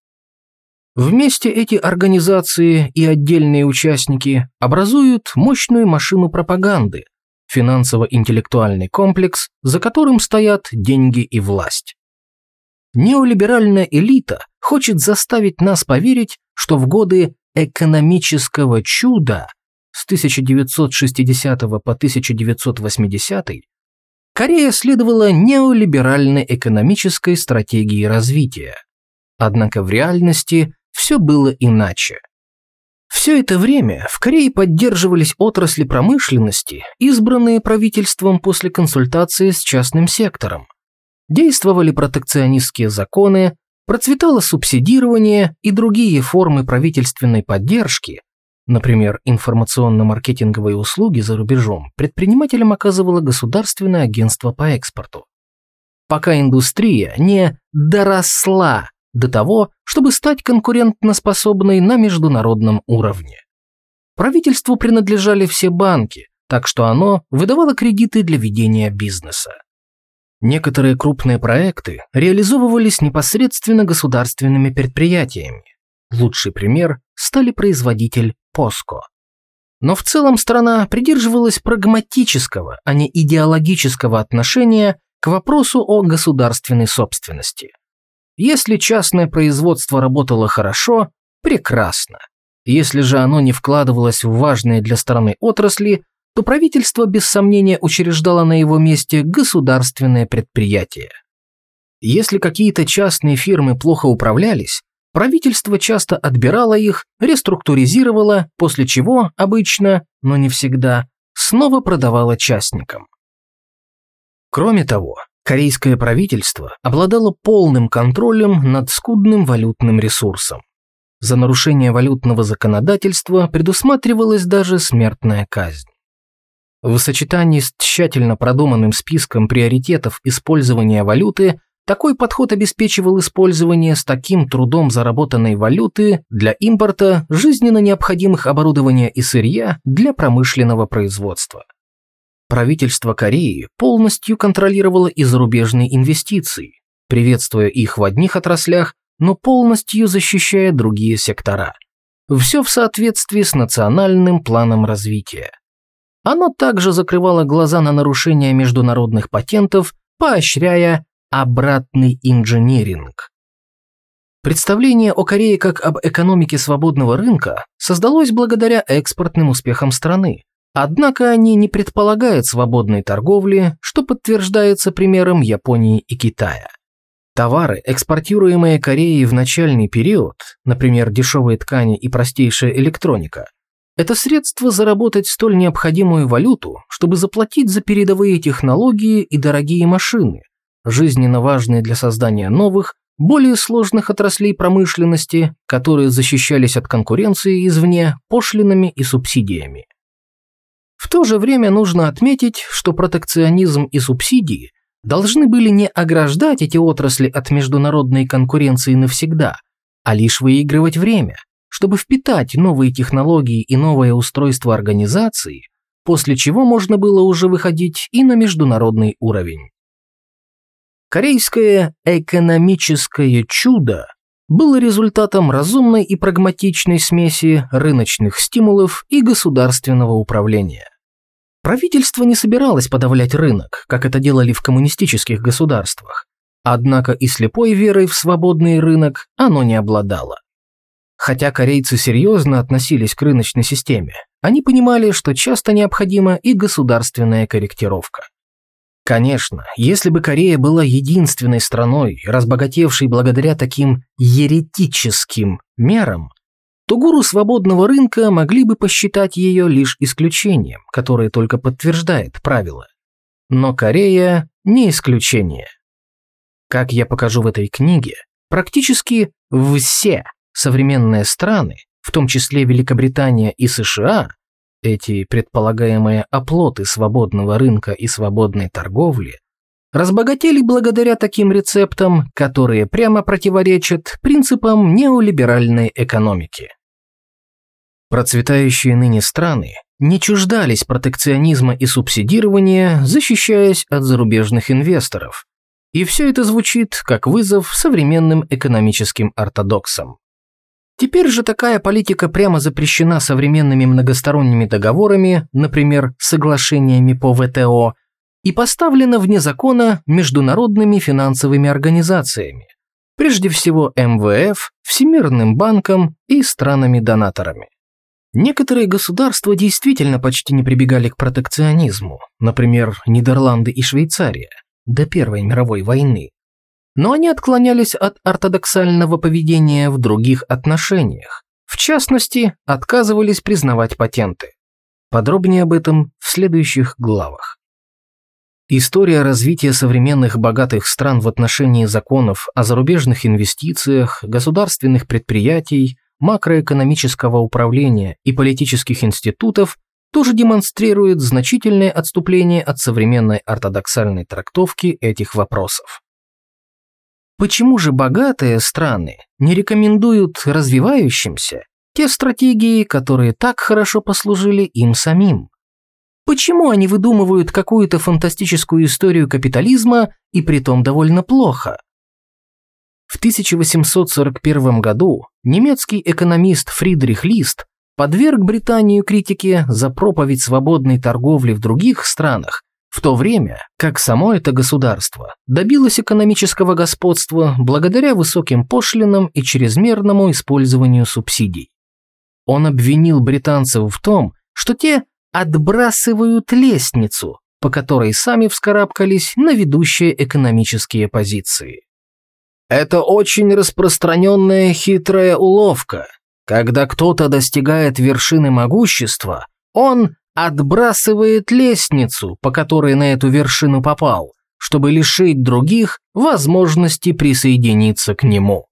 Вместе эти организации и отдельные участники образуют мощную машину пропаганды, финансово-интеллектуальный комплекс, за которым стоят деньги и власть. Неолиберальная элита хочет заставить нас поверить, что в годы экономического чуда с 1960 по 1980 Корея следовала неолиберальной экономической стратегии развития. Однако в реальности все было иначе. Все это время в Корее поддерживались отрасли промышленности, избранные правительством после консультации с частным сектором. Действовали протекционистские законы, процветало субсидирование и другие формы правительственной поддержки, например, информационно-маркетинговые услуги за рубежом, предпринимателям оказывало государственное агентство по экспорту. Пока индустрия не доросла до того, чтобы стать конкурентноспособной на международном уровне. Правительству принадлежали все банки, так что оно выдавало кредиты для ведения бизнеса. Некоторые крупные проекты реализовывались непосредственно государственными предприятиями. Лучший пример стали производитель POSCO. Но в целом страна придерживалась прагматического, а не идеологического отношения к вопросу о государственной собственности. Если частное производство работало хорошо, прекрасно. Если же оно не вкладывалось в важные для страны отрасли, то правительство без сомнения учреждало на его месте государственное предприятие. Если какие-то частные фирмы плохо управлялись, правительство часто отбирало их, реструктуризировало, после чего обычно, но не всегда, снова продавало частникам. Кроме того, Корейское правительство обладало полным контролем над скудным валютным ресурсом. За нарушение валютного законодательства предусматривалась даже смертная казнь. В сочетании с тщательно продуманным списком приоритетов использования валюты такой подход обеспечивал использование с таким трудом заработанной валюты для импорта жизненно необходимых оборудования и сырья для промышленного производства. Правительство Кореи полностью контролировало и зарубежные инвестиции, приветствуя их в одних отраслях, но полностью защищая другие сектора. Все в соответствии с национальным планом развития. Оно также закрывало глаза на нарушения международных патентов, поощряя обратный инженеринг. Представление о Корее как об экономике свободного рынка создалось благодаря экспортным успехам страны, Однако они не предполагают свободной торговли, что подтверждается примером Японии и Китая. Товары, экспортируемые Кореей в начальный период, например, дешевые ткани и простейшая электроника, это средство заработать столь необходимую валюту, чтобы заплатить за передовые технологии и дорогие машины, жизненно важные для создания новых, более сложных отраслей промышленности, которые защищались от конкуренции извне пошлинами и субсидиями. В то же время нужно отметить, что протекционизм и субсидии должны были не ограждать эти отрасли от международной конкуренции навсегда, а лишь выигрывать время, чтобы впитать новые технологии и новое устройство организации, после чего можно было уже выходить и на международный уровень. Корейское экономическое чудо было результатом разумной и прагматичной смеси рыночных стимулов и государственного управления. Правительство не собиралось подавлять рынок, как это делали в коммунистических государствах, однако и слепой верой в свободный рынок оно не обладало. Хотя корейцы серьезно относились к рыночной системе, они понимали, что часто необходима и государственная корректировка. Конечно, если бы Корея была единственной страной, разбогатевшей благодаря таким еретическим мерам, то гуру свободного рынка могли бы посчитать ее лишь исключением, которое только подтверждает правила. Но Корея не исключение. Как я покажу в этой книге, практически все современные страны, в том числе Великобритания и США, эти предполагаемые оплоты свободного рынка и свободной торговли, разбогатели благодаря таким рецептам, которые прямо противоречат принципам неолиберальной экономики. Процветающие ныне страны не чуждались протекционизма и субсидирования, защищаясь от зарубежных инвесторов. И все это звучит как вызов современным экономическим ортодоксам. Теперь же такая политика прямо запрещена современными многосторонними договорами, например, соглашениями по ВТО, и поставлена вне закона международными финансовыми организациями, прежде всего МВФ, Всемирным банком и странами-донаторами. Некоторые государства действительно почти не прибегали к протекционизму, например, Нидерланды и Швейцария, до Первой мировой войны, но они отклонялись от ортодоксального поведения в других отношениях. В частности, отказывались признавать патенты. Подробнее об этом в следующих главах. История развития современных богатых стран в отношении законов о зарубежных инвестициях, государственных предприятий, макроэкономического управления и политических институтов тоже демонстрирует значительное отступление от современной ортодоксальной трактовки этих вопросов. Почему же богатые страны не рекомендуют развивающимся те стратегии, которые так хорошо послужили им самим? Почему они выдумывают какую-то фантастическую историю капитализма и притом довольно плохо? В 1841 году немецкий экономист Фридрих Лист подверг Британию критике за проповедь свободной торговли в других странах в то время как само это государство добилось экономического господства благодаря высоким пошлинам и чрезмерному использованию субсидий. Он обвинил британцев в том, что те отбрасывают лестницу, по которой сами вскарабкались на ведущие экономические позиции. Это очень распространенная хитрая уловка. Когда кто-то достигает вершины могущества, он отбрасывает лестницу, по которой на эту вершину попал, чтобы лишить других возможности присоединиться к нему.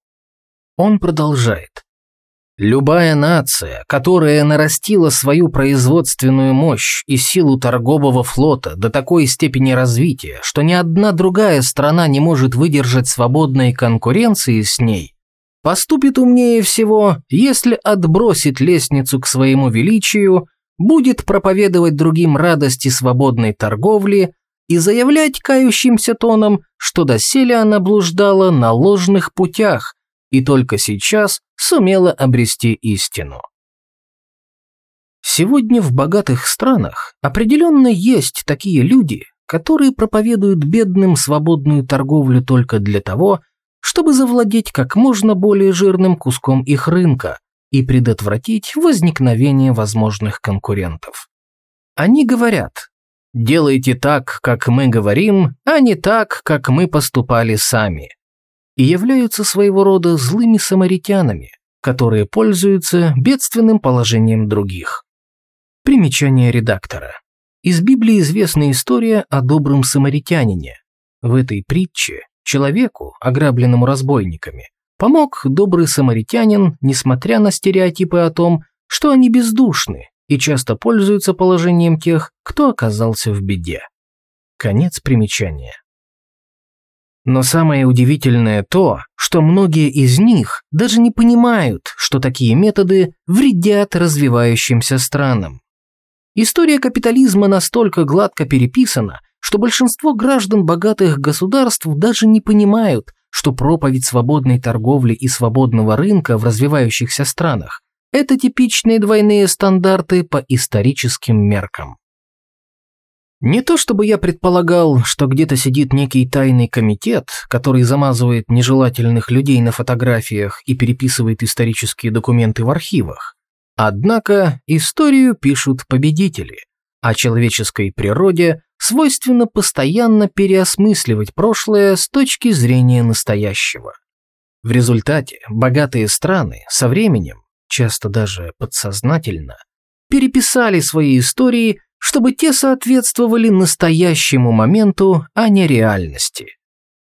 Он продолжает. Любая нация, которая нарастила свою производственную мощь и силу торгового флота до такой степени развития, что ни одна другая страна не может выдержать свободной конкуренции с ней, поступит умнее всего, если отбросит лестницу к своему величию будет проповедовать другим радости свободной торговли и заявлять кающимся тоном, что доселе она блуждала на ложных путях и только сейчас сумела обрести истину. Сегодня в богатых странах определенно есть такие люди, которые проповедуют бедным свободную торговлю только для того, чтобы завладеть как можно более жирным куском их рынка, и предотвратить возникновение возможных конкурентов. Они говорят, делайте так, как мы говорим, а не так, как мы поступали сами, и являются своего рода злыми самаритянами, которые пользуются бедственным положением других. Примечание редактора. Из Библии известна история о добром самаритянине. В этой притче человеку, ограбленному разбойниками, помог добрый самаритянин, несмотря на стереотипы о том, что они бездушны и часто пользуются положением тех, кто оказался в беде. Конец примечания. Но самое удивительное то, что многие из них даже не понимают, что такие методы вредят развивающимся странам. История капитализма настолько гладко переписана, что большинство граждан богатых государств даже не понимают, что проповедь свободной торговли и свободного рынка в развивающихся странах – это типичные двойные стандарты по историческим меркам. Не то чтобы я предполагал, что где-то сидит некий тайный комитет, который замазывает нежелательных людей на фотографиях и переписывает исторические документы в архивах. Однако историю пишут победители, а человеческой природе свойственно постоянно переосмысливать прошлое с точки зрения настоящего. В результате богатые страны со временем, часто даже подсознательно, переписали свои истории, чтобы те соответствовали настоящему моменту, а не реальности.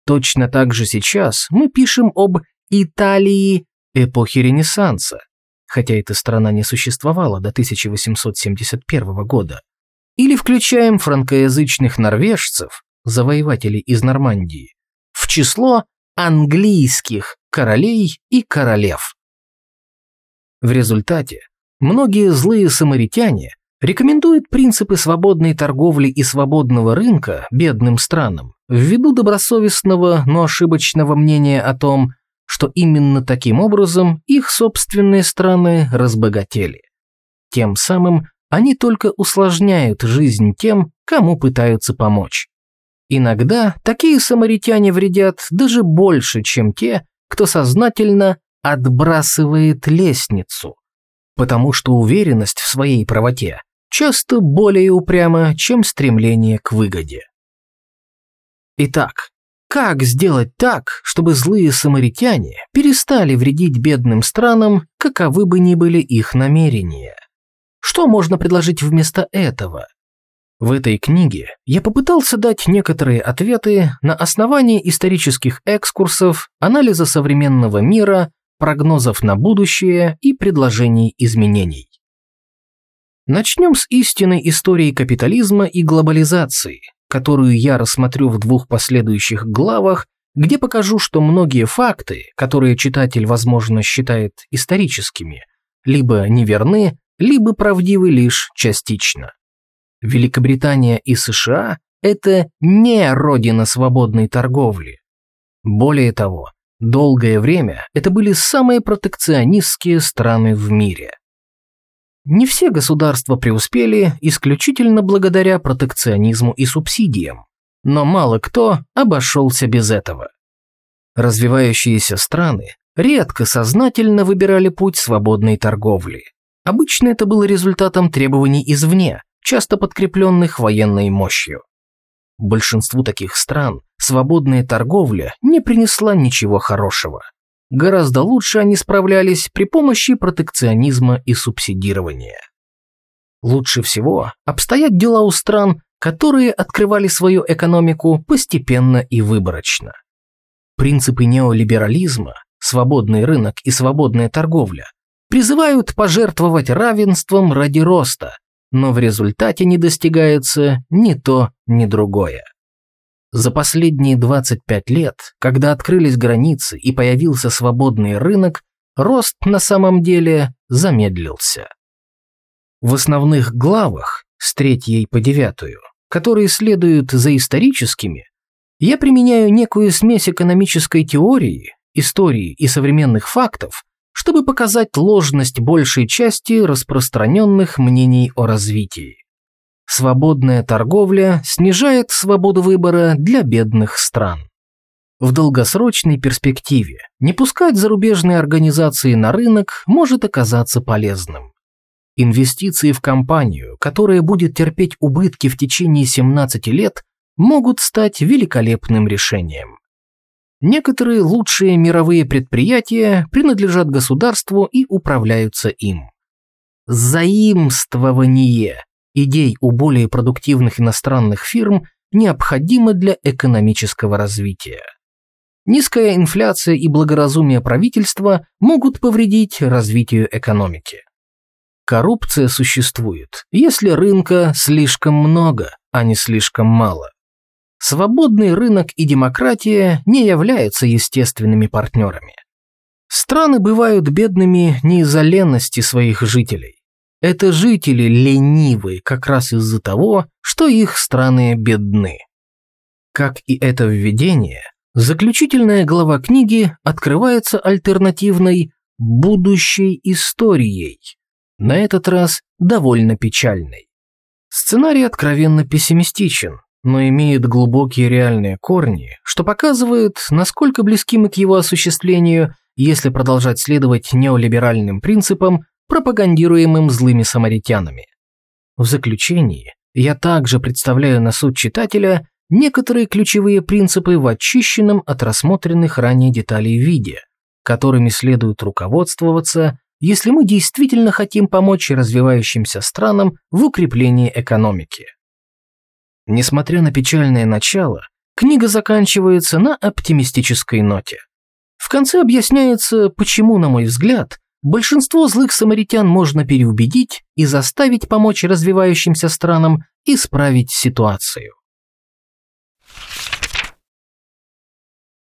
Точно так же сейчас мы пишем об Италии эпохи Ренессанса, хотя эта страна не существовала до 1871 года, или включаем франкоязычных норвежцев, завоевателей из Нормандии, в число английских королей и королев. В результате многие злые самаритяне рекомендуют принципы свободной торговли и свободного рынка бедным странам ввиду добросовестного, но ошибочного мнения о том, что именно таким образом их собственные страны разбогатели. Тем самым они только усложняют жизнь тем, кому пытаются помочь. Иногда такие самаритяне вредят даже больше, чем те, кто сознательно отбрасывает лестницу, потому что уверенность в своей правоте часто более упряма, чем стремление к выгоде. Итак, как сделать так, чтобы злые самаритяне перестали вредить бедным странам, каковы бы ни были их намерения? Что можно предложить вместо этого? В этой книге я попытался дать некоторые ответы на основании исторических экскурсов, анализа современного мира, прогнозов на будущее и предложений изменений. Начнем с истинной истории капитализма и глобализации, которую я рассмотрю в двух последующих главах, где покажу, что многие факты, которые читатель, возможно, считает историческими, либо неверны, либо правдивы лишь частично. Великобритания и США – это не родина свободной торговли. Более того, долгое время это были самые протекционистские страны в мире. Не все государства преуспели исключительно благодаря протекционизму и субсидиям, но мало кто обошелся без этого. Развивающиеся страны редко сознательно выбирали путь свободной торговли. Обычно это было результатом требований извне, часто подкрепленных военной мощью. Большинству таких стран свободная торговля не принесла ничего хорошего. Гораздо лучше они справлялись при помощи протекционизма и субсидирования. Лучше всего обстоят дела у стран, которые открывали свою экономику постепенно и выборочно. Принципы неолиберализма, свободный рынок и свободная торговля призывают пожертвовать равенством ради роста, но в результате не достигается ни то, ни другое. За последние 25 лет, когда открылись границы и появился свободный рынок, рост на самом деле замедлился. В основных главах, с третьей по девятую, которые следуют за историческими, я применяю некую смесь экономической теории, истории и современных фактов, чтобы показать ложность большей части распространенных мнений о развитии. Свободная торговля снижает свободу выбора для бедных стран. В долгосрочной перспективе не пускать зарубежные организации на рынок может оказаться полезным. Инвестиции в компанию, которая будет терпеть убытки в течение 17 лет, могут стать великолепным решением. Некоторые лучшие мировые предприятия принадлежат государству и управляются им. заимствование идей у более продуктивных иностранных фирм необходимо для экономического развития. Низкая инфляция и благоразумие правительства могут повредить развитию экономики. Коррупция существует, если рынка слишком много, а не слишком мало. Свободный рынок и демократия не являются естественными партнерами. Страны бывают бедными не из-за ленности своих жителей. Это жители ленивы как раз из-за того, что их страны бедны. Как и это введение, заключительная глава книги открывается альтернативной будущей историей, на этот раз довольно печальной. Сценарий откровенно пессимистичен, но имеет глубокие реальные корни, что показывает, насколько близки мы к его осуществлению, если продолжать следовать неолиберальным принципам, пропагандируемым злыми самаритянами. В заключении я также представляю на суд читателя некоторые ключевые принципы в очищенном от рассмотренных ранее деталей виде, которыми следует руководствоваться, если мы действительно хотим помочь развивающимся странам в укреплении экономики. Несмотря на печальное начало, книга заканчивается на оптимистической ноте. В конце объясняется, почему, на мой взгляд, большинство злых самаритян можно переубедить и заставить помочь развивающимся странам исправить ситуацию.